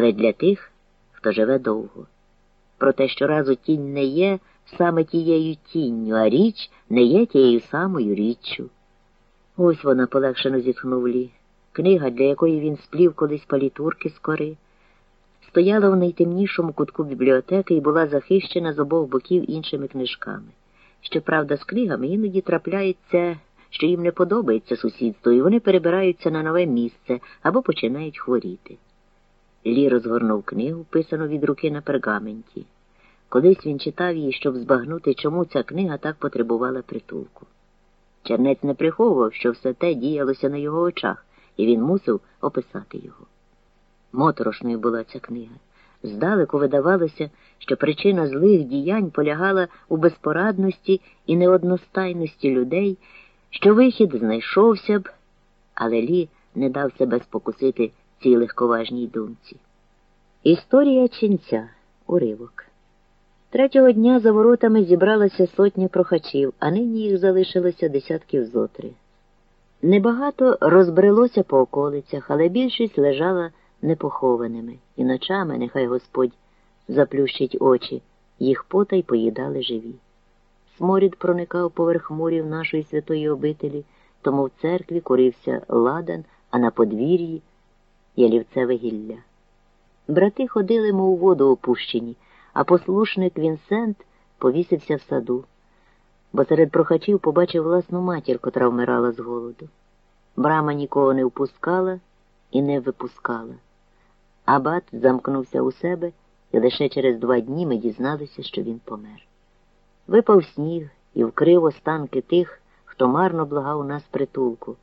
але для тих, хто живе довго. Проте щоразу тінь не є саме тією тінню, а річ не є тією самою річчю. Ось вона полегшено зітхнув Лі. Книга, для якої він сплів колись палітурки з кори, стояла в найтемнішому кутку бібліотеки і була захищена з обох боків іншими книжками. Щоправда, з книгами іноді трапляється, що їм не подобається сусідство, і вони перебираються на нове місце або починають хворіти. Лі розгорнув книгу, писану від руки на пергаменті. Колись він читав її, щоб збагнути, чому ця книга так потребувала притулку. Чернець не приховував, що все те діялося на його очах, і він мусив описати його. Моторошною була ця книга. Здалеку видавалося, що причина злих діянь полягала у безпорадності і неодностайності людей, що вихід знайшовся б, але Лі не дав себе спокусити цій легковажній думці. Історія ченця уривок. Третього дня за воротами зібралася сотня прохачів, а нині їх залишилося десятків зотри. Небагато розбрелося по околицях, але більшість лежала непохованими, і ночами, нехай Господь заплющить очі, їх потай поїдали живі. Сморід проникав поверх мурів нашої святої обителі, тому в церкві курився ладан, а на подвір'ї ялівцеве гілля. Брати ходили, мов воду опущені, а послушник Вінсент повісився в саду, бо серед прохачів побачив власну матір, котра вмирала з голоду. Брама нікого не впускала і не випускала. Абат замкнувся у себе, і лише через два дні ми дізналися, що він помер. Випав сніг і вкрив останки тих, хто марно благав у нас притулку.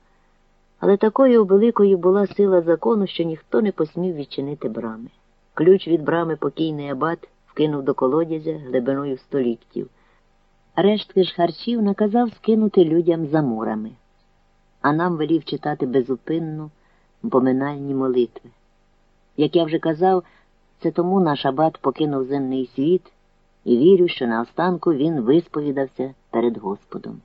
Але такою великою була сила закону, що ніхто не посмів відчинити брами. Ключ від брами покійний абат вкинув до колодязя глибиною в. Рештки ж харчів наказав скинути людям за мурами, а нам велів читати безупинну поминальні молитви. Як я вже казав, це тому наш абат покинув земний світ і вірю, що наостанку він висповідався перед Господом.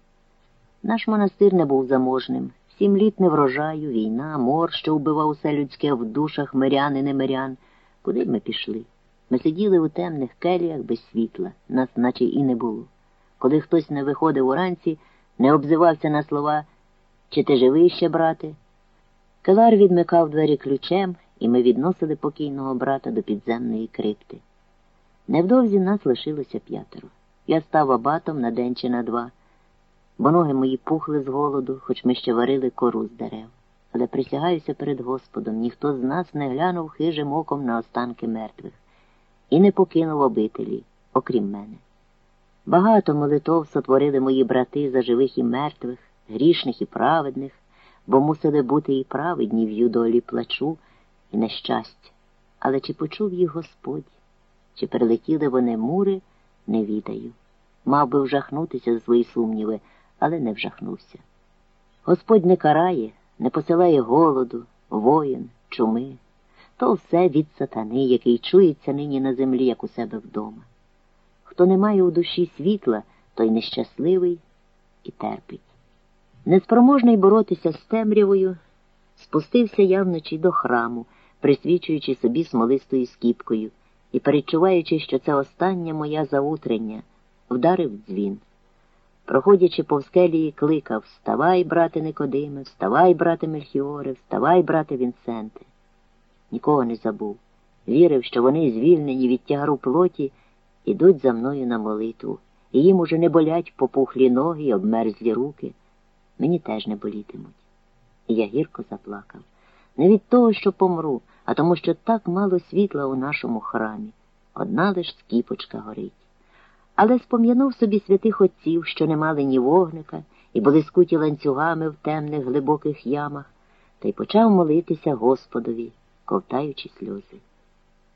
Наш монастир не був заможним. Сім літ не врожаю, війна, мор, що вбивав усе людське в душах мирян і немирян. Куди ми пішли? Ми сиділи у темних келіях без світла, нас наче і не було. Коли хтось не виходив уранці, не обзивався на слова Чи ти живий ще, брате? Келар відмикав двері ключем, і ми відносили покійного брата до підземної крипти. Невдовзі нас лишилося п'ятеро. Я став абатом на день чи на два, бо ноги мої пухли з голоду, хоч ми ще варили кору з дерев. Але присягаюся перед Господом, ніхто з нас не глянув хижим оком на останки мертвих і не покинув обителі, окрім мене. Багато молитов сотворили мої брати за живих і мертвих, грішних і праведних, бо мусили бути і праведні в юдолі плачу і нещастя. Але чи почув їх Господь, чи перелетіли вони мури, не відаю. Мав би вжахнутися за свої сумніви, але не вжахнувся. Господь не карає, не посилає голоду, воїн, чуми. То все від сатани, який чується нині на землі, як у себе вдома. Хто не має у душі світла, той нещасливий і терпить. Неспроможний боротися з темрявою, спустився я вночі до храму, присвічуючи собі смолистою скіпкою і перечуваючи, що це остання моя заутрення, вдарив дзвін. Проходячи по скелії, кликав Вставай, брате Никодиме, вставай, брате Мельхіоре, вставай, брате Вінсенте. Нікого не забув. Вірив, що вони, звільнені від тягару плоті, ідуть за мною на молитву, і їм уже не болять попухлі ноги й обмерзлі руки. Мені теж не болітимуть. І я гірко заплакав. Не від того, що помру, а тому, що так мало світла у нашому храмі. Одна лиш скіпочка горить. Але спом'янув собі святих отців, що не мали ні вогника, і були скуті ланцюгами в темних глибоких ямах, та й почав молитися Господові, ковтаючи сльози.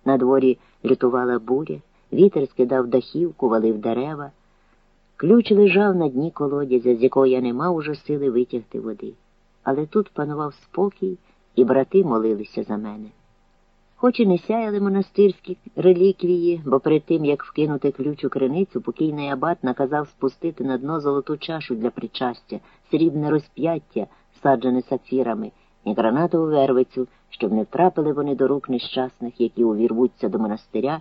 На дворі лютувала буря, вітер скидав дахівку, валив дерева. Ключ лежав на дні колодязя, з якого я не мав уже сили витягти води. Але тут панував спокій, і брати молилися за мене. Хоч і не сяяли монастирські реліквії, бо перед тим, як вкинути ключ у криницю, покійний абат наказав спустити на дно золоту чашу для причастя, срібне розп'яття, саджене сапфірами, і гранатову вервицю, щоб не втрапили вони до рук нещасних, які увірвуться до монастиря